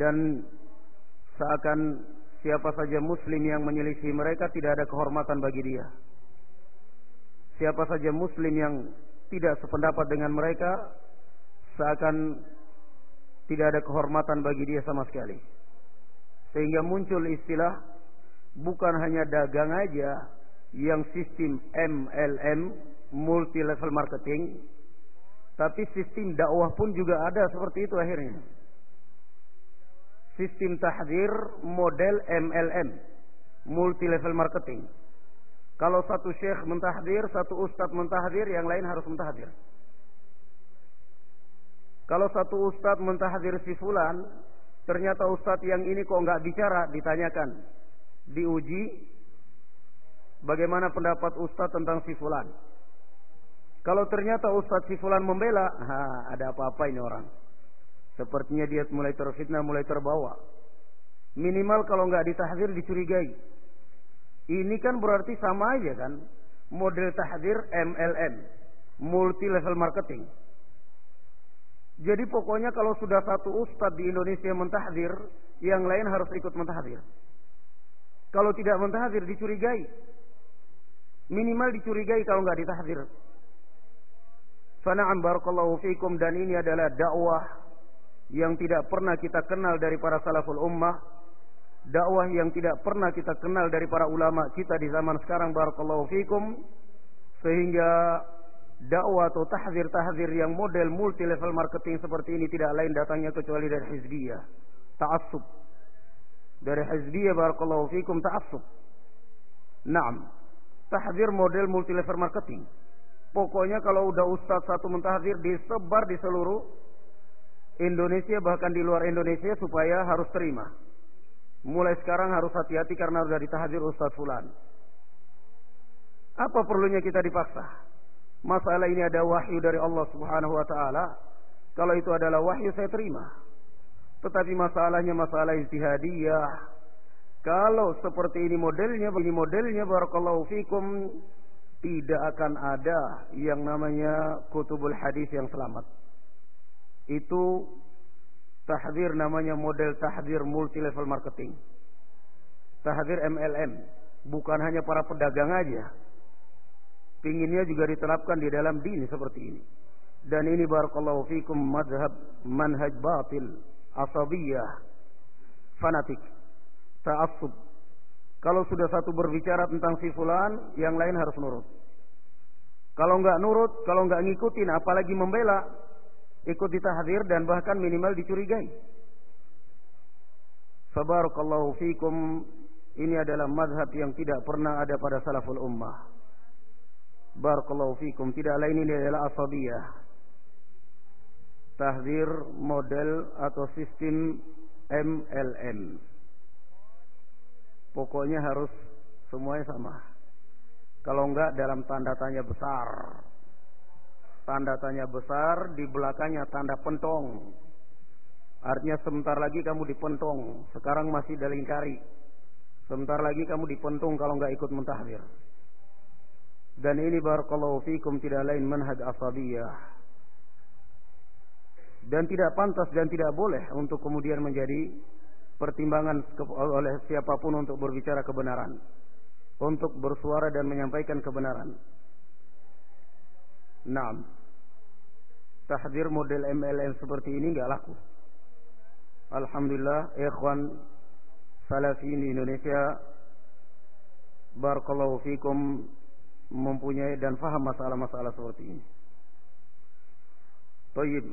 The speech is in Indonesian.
dan seakan siapa saja muslim yang menyelisih mereka tidak ada kehormatan bagi dia. Siapa saja muslim yang tidak sependapat dengan mereka seakan tidak ada kehormatan bagi dia sama sekali. Sehingga muncul istilah bukan hanya dagang aja yang sistem MLM multi level marketing tapi sistem dakwah pun juga ada seperti itu akhirnya. Sistem tahdir model MLM, multi level marketing. Kalau satu syekh mentahdir, satu ustadz mentahdir, yang lain harus mentahdir. Kalau satu ustadz mentahdir si fulan, ternyata ustadz yang ini kok nggak bicara, ditanyakan, diuji, bagaimana pendapat ustadz tentang si fulan. Kalau ternyata Ustadz si Fulan membela, ha, ada apa-apa ini orang. Sepertinya dia mulai terfitnah, mulai terbawa. Minimal kalau nggak ditahdir dicurigai. Ini kan berarti sama aja kan. Model tahdir MLM. Multi level marketing. Jadi pokoknya kalau sudah satu ustadz di Indonesia mentahdir, yang lain harus ikut mentahdir. Kalau tidak mentahdir dicurigai. Minimal dicurigai kalau nggak ditahdir. Fana'am barakallahu fikum dan ini adalah dakwah yang tidak pernah kita kenal dari para salaful ummah. Dakwah yang tidak pernah kita kenal dari para ulama kita di zaman sekarang barakallahu fikum. Sehingga dakwah atau tahzir-tahzir yang model multi level marketing seperti ini tidak lain datangnya kecuali dari hizbiyah. Ta'assub. Dari hizbiyah barakallahu fikum ta'assub. Naam. Tahzir model multi level marketing. Pokoknya kalau udah ustadz satu mentahdir disebar di seluruh Indonesia bahkan di luar Indonesia supaya harus terima. Mulai sekarang harus hati-hati karena sudah ditahdir ustadz fulan. Apa perlunya kita dipaksa? Masalah ini ada wahyu dari Allah Subhanahu wa taala. Kalau itu adalah wahyu saya terima. Tetapi masalahnya masalah ijtihadiyah. Kalau seperti ini modelnya, begini modelnya barakallahu fikum tidak akan ada yang namanya kutubul hadis yang selamat. Itu tahdir namanya model tahdir multi level marketing. Tahdir MLM, bukan hanya para pedagang aja. Pinginnya juga diterapkan di dalam din seperti ini. Dan ini barakallahu fikum madhab manhaj batil, asabiyah, fanatik, ta'assub, kalau sudah satu berbicara tentang si fulan, yang lain harus nurut. Kalau nggak nurut, kalau nggak ngikutin, apalagi membela, ikut ditahdir dan bahkan minimal dicurigai. Fabarakallahu fikum. Ini adalah madhab yang tidak pernah ada pada salaful ummah. Barakallahu fikum. Tidak lain ini adalah asabiyah. Tahdir model atau sistem MLM. Pokoknya harus semuanya sama. Kalau enggak dalam tanda tanya besar. Tanda tanya besar di belakangnya tanda pentong. Artinya sebentar lagi kamu dipentong. Sekarang masih dalam kari. Sebentar lagi kamu dipentong kalau enggak ikut mentahdir. Dan ini barakallahu fikum tidak lain manhaj asabiyah. Dan tidak pantas dan tidak boleh untuk kemudian menjadi pertimbangan oleh siapa pun untuk berbicara kebenaran, untuk bersuara dan menyampaikan kebenaran. Naam. Tahdir model MLM seperti ini enggak laku. Alhamdulillah, ikhwan salafin di Indonesia barakallahu fikum mempunyai dan faham masalah-masalah seperti ini. Baik.